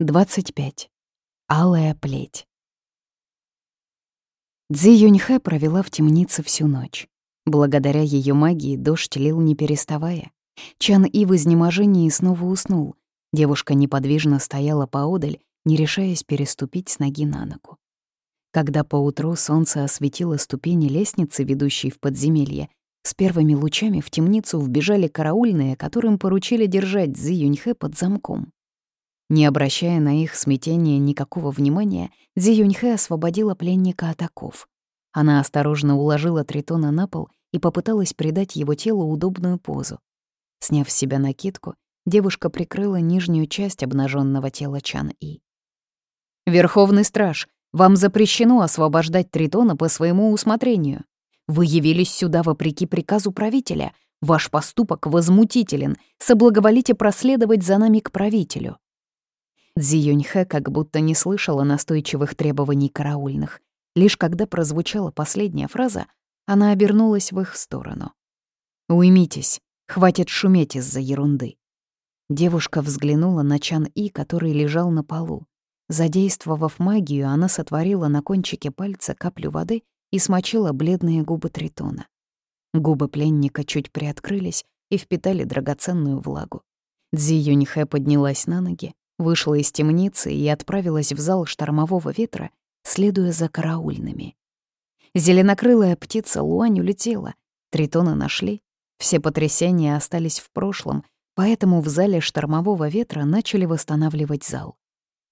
25. Алая плеть. Цзи Юньхэ провела в темнице всю ночь. Благодаря ее магии дождь лил не переставая. Чан И в изнеможении снова уснул. Девушка неподвижно стояла поодаль, не решаясь переступить с ноги на ногу. Когда поутру солнце осветило ступени лестницы, ведущей в подземелье, с первыми лучами в темницу вбежали караульные, которым поручили держать Цзи Юньхэ под замком. Не обращая на их смятение никакого внимания, Дзи Юньхэ освободила пленника от оков. Она осторожно уложила Тритона на пол и попыталась придать его телу удобную позу. Сняв с себя накидку, девушка прикрыла нижнюю часть обнаженного тела Чан-И. «Верховный страж, вам запрещено освобождать Тритона по своему усмотрению. Вы явились сюда вопреки приказу правителя. Ваш поступок возмутителен. Соблаговолите проследовать за нами к правителю». Цзи Юньхэ как будто не слышала настойчивых требований караульных. Лишь когда прозвучала последняя фраза, она обернулась в их сторону. «Уймитесь, хватит шуметь из-за ерунды». Девушка взглянула на Чан И, который лежал на полу. Задействовав магию, она сотворила на кончике пальца каплю воды и смочила бледные губы Тритона. Губы пленника чуть приоткрылись и впитали драгоценную влагу. Цзи Юньхэ поднялась на ноги, вышла из темницы и отправилась в зал штормового ветра, следуя за караульными. Зеленокрылая птица Луань улетела, тритона нашли, все потрясения остались в прошлом, поэтому в зале штормового ветра начали восстанавливать зал.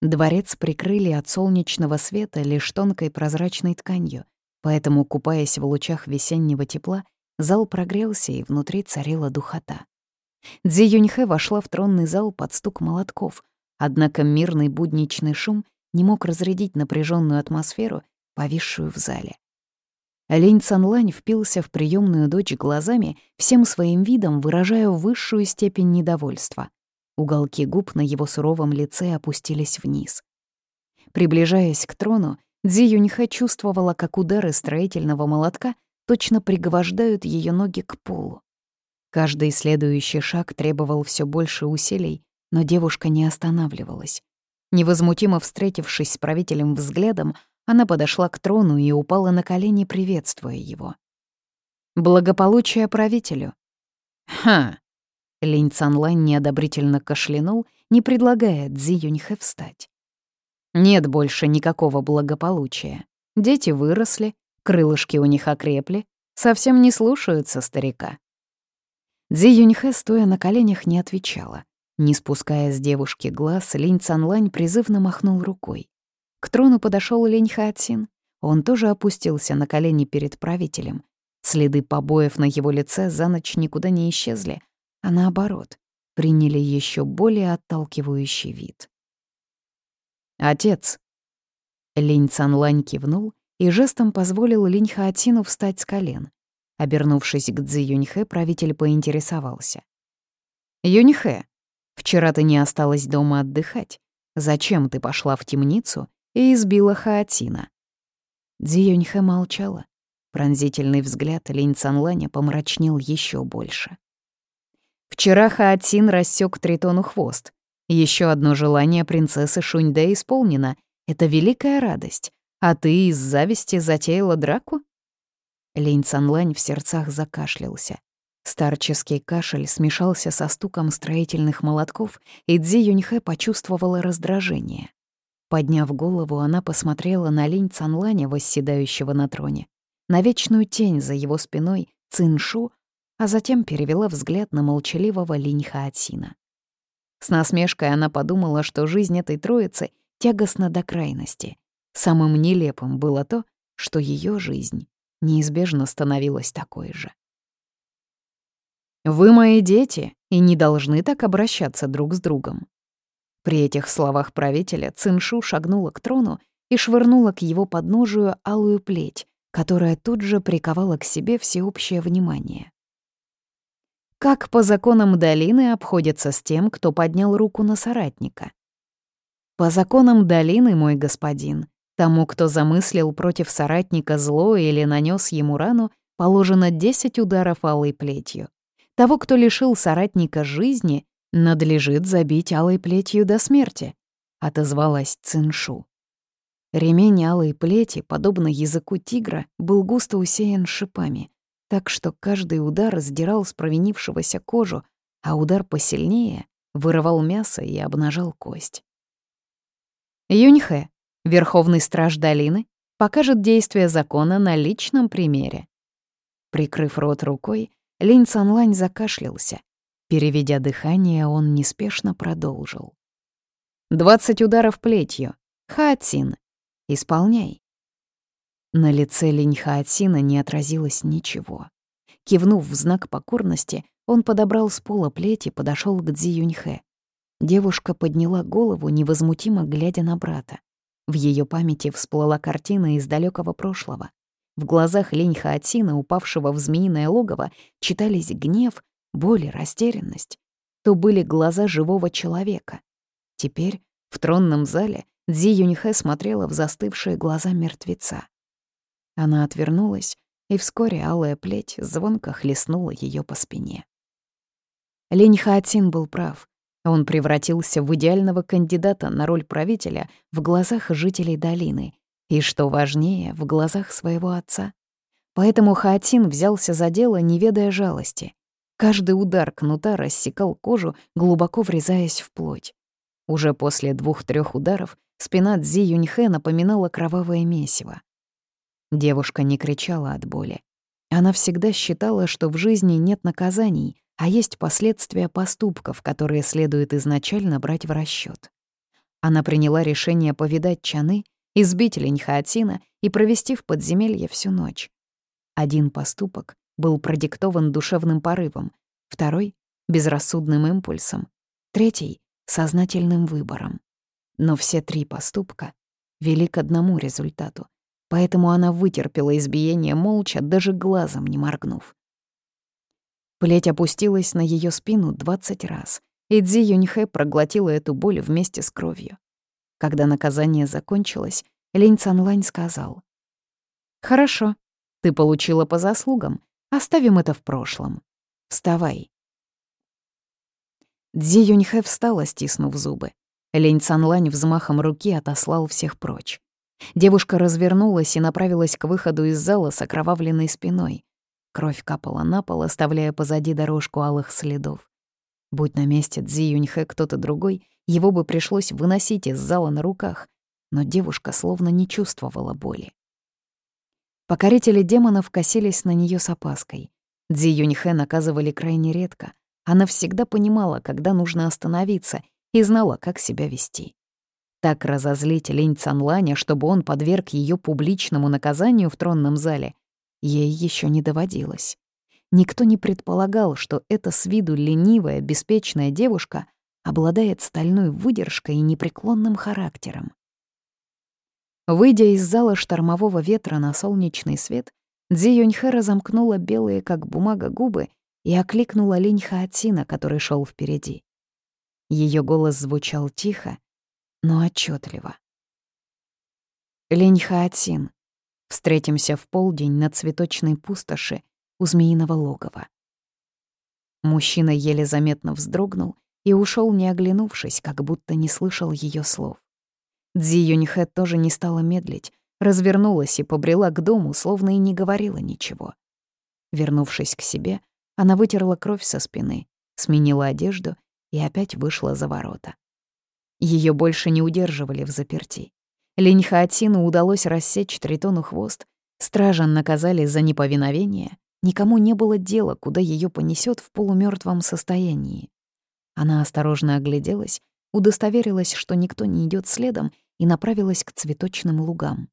Дворец прикрыли от солнечного света лишь тонкой прозрачной тканью, поэтому, купаясь в лучах весеннего тепла, зал прогрелся и внутри царила духота. Дзи Юньхэ вошла в тронный зал под стук молотков, Однако мирный будничный шум не мог разрядить напряженную атмосферу, повисшую в зале. Лень Цанлань впился в приемную дочь глазами, всем своим видом выражая высшую степень недовольства. Уголки губ на его суровом лице опустились вниз. Приближаясь к трону, Дзи Юньхэ чувствовала, как удары строительного молотка точно приговождают ее ноги к полу. Каждый следующий шаг требовал все больше усилий, но девушка не останавливалась. Невозмутимо встретившись с правителем взглядом, она подошла к трону и упала на колени, приветствуя его. «Благополучие правителю!» «Ха!» Линь Цанлань неодобрительно кашлянул, не предлагая Цзи Юньхэ встать. «Нет больше никакого благополучия. Дети выросли, крылышки у них окрепли, совсем не слушаются старика». Цзи Юньхэ, стоя на коленях, не отвечала. Не спуская с девушки глаз, Линь Цанлань призывно махнул рукой. К трону подошел Линь Хаатсин. Он тоже опустился на колени перед правителем. Следы побоев на его лице за ночь никуда не исчезли, а наоборот, приняли еще более отталкивающий вид. «Отец!» Линь Цанлань кивнул и жестом позволил Линь Хаатсину встать с колен. Обернувшись к Цзи Юньхэ, правитель поинтересовался. «Юньхэ, Вчера ты не осталась дома отдыхать. Зачем ты пошла в темницу и избила Хаатина?» Дзиюньхэ молчала. Пронзительный взгляд Линь Цанланя помрачнел еще больше. Вчера Хаатин рассек Тритону хвост. Еще одно желание принцессы Шуньде исполнено. Это великая радость. А ты из зависти затеяла драку? Линь Цанлань в сердцах закашлялся. Старческий кашель смешался со стуком строительных молотков, и Дзи Юньхэ почувствовала раздражение. Подняв голову, она посмотрела на линь Цанланя, восседающего на троне, на вечную тень за его спиной Циншу, а затем перевела взгляд на молчаливого линь Хаатсина. С насмешкой она подумала, что жизнь этой троицы тягостна до крайности. Самым нелепым было то, что ее жизнь неизбежно становилась такой же. Вы мои дети и не должны так обращаться друг с другом». При этих словах правителя Циншу шагнула к трону и швырнула к его подножию алую плеть, которая тут же приковала к себе всеобщее внимание. Как по законам долины обходится с тем, кто поднял руку на соратника? По законам долины, мой господин, тому, кто замыслил против соратника зло или нанес ему рану, положено 10 ударов алой плетью. Того, кто лишил соратника жизни, надлежит забить алой плетью до смерти. отозвалась Циншу. Ремень алой плети, подобно языку тигра, был густо усеян шипами, так что каждый удар сдирал с провинившегося кожу, а удар посильнее вырывал мясо и обнажал кость. Юньхэ, верховный страж долины, покажет действие закона на личном примере. Прикрыв рот рукой, Линь Цанлань закашлялся. Переведя дыхание, он неспешно продолжил. «Двадцать ударов плетью. Хаатин, Исполняй». На лице Линь Хаатина не отразилось ничего. Кивнув в знак покорности, он подобрал с пола плеть и подошел к Цзи Юньхэ. Девушка подняла голову, невозмутимо глядя на брата. В ее памяти всплыла картина из далекого прошлого. В глазах Линь Хаатина, упавшего в змеиное логово, читались гнев, боль и растерянность. То были глаза живого человека. Теперь в тронном зале Дзи Юньхэ смотрела в застывшие глаза мертвеца. Она отвернулась, и вскоре алая плеть звонко хлестнула ее по спине. Линь Хаатин был прав. Он превратился в идеального кандидата на роль правителя в глазах жителей долины и, что важнее, в глазах своего отца. Поэтому Хаатин взялся за дело, не ведая жалости. Каждый удар кнута рассекал кожу, глубоко врезаясь в плоть. Уже после двух-трех ударов Спина Цзи Юньхэ напоминала кровавое месиво. Девушка не кричала от боли. Она всегда считала, что в жизни нет наказаний, а есть последствия поступков, которые следует изначально брать в расчет. Она приняла решение повидать Чаны, избить Линьхаатина и провести в подземелье всю ночь. Один поступок был продиктован душевным порывом, второй — безрассудным импульсом, третий — сознательным выбором. Но все три поступка вели к одному результату, поэтому она вытерпела избиение молча, даже глазом не моргнув. Плеть опустилась на ее спину двадцать раз, и Цзи Юньхэ проглотила эту боль вместе с кровью. Когда наказание закончилось, Линь Цанлань сказал. «Хорошо, ты получила по заслугам, оставим это в прошлом. Вставай». Дзи Юньхэ встала, стиснув зубы. Лень Цанлань взмахом руки отослал всех прочь. Девушка развернулась и направилась к выходу из зала с окровавленной спиной. Кровь капала на пол, оставляя позади дорожку алых следов. Будь на месте Цзи Юньхэ кто-то другой, его бы пришлось выносить из зала на руках, но девушка словно не чувствовала боли. Покорители демонов косились на нее с опаской. Цзи Юньхэ наказывали крайне редко. Она всегда понимала, когда нужно остановиться, и знала, как себя вести. Так разозлить Лень Цанланя, чтобы он подверг ее публичному наказанию в тронном зале, ей еще не доводилось. Никто не предполагал, что эта с виду ленивая, беспечная девушка обладает стальной выдержкой и непреклонным характером. Выйдя из зала штормового ветра на солнечный свет, Дзи Юньхэ разомкнула белые, как бумага, губы и окликнула Линь Хаатина, который шел впереди. Ее голос звучал тихо, но отчетливо. Лень Хаатин. Встретимся в полдень на цветочной пустоши у змеиного логова. Мужчина еле заметно вздрогнул и ушел, не оглянувшись, как будто не слышал ее слов. Дзи Юньхэ тоже не стала медлить, развернулась и побрела к дому, словно и не говорила ничего. Вернувшись к себе, она вытерла кровь со спины, сменила одежду и опять вышла за ворота. Ее больше не удерживали в заперти. Линь Хаотину удалось рассечь Тритону хвост, стражан наказали за неповиновение, никому не было дела, куда ее понесет в полумертвом состоянии. Она осторожно огляделась, удостоверилась, что никто не идет следом, и направилась к цветочным лугам.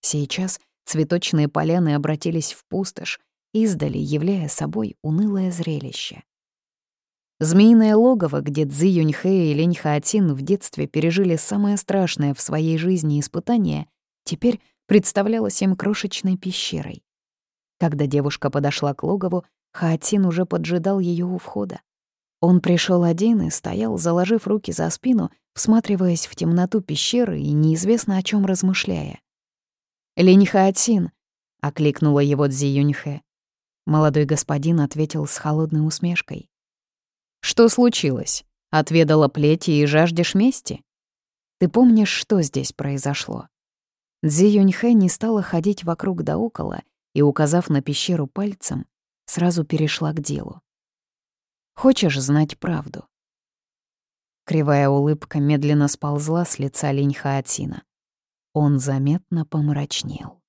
Сейчас цветочные поляны обратились в пустошь, издали, являя собой унылое зрелище. Змеиное логово, где Цзи Юньхэ и Лень Хаотин в детстве пережили самое страшное в своей жизни испытание, теперь представлялось им крошечной пещерой. Когда девушка подошла к логову, Хаотин уже поджидал ее у входа. Он пришел один и стоял, заложив руки за спину, всматриваясь в темноту пещеры и неизвестно о чем размышляя. «Линь Хаотин!» — окликнула его Цзи Юньхэ. Молодой господин ответил с холодной усмешкой. «Что случилось? Отведала плети и жаждешь мести?» Ты помнишь, что здесь произошло?» Цзи Юньхэ не стала ходить вокруг да около и, указав на пещеру пальцем, сразу перешла к делу. «Хочешь знать правду?» Кривая улыбка медленно сползла с лица Линь Хаотина. Он заметно помрачнел.